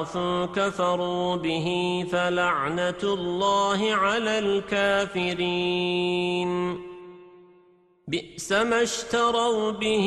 عرفوا كفروا به فلعنة الله على الكافرين بئس ما اشتروا به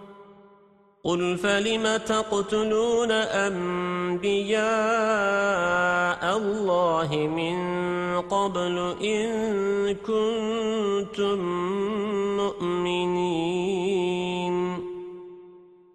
قل فلم تقتلون أنبياء الله من قبل إن كنتم مؤمنين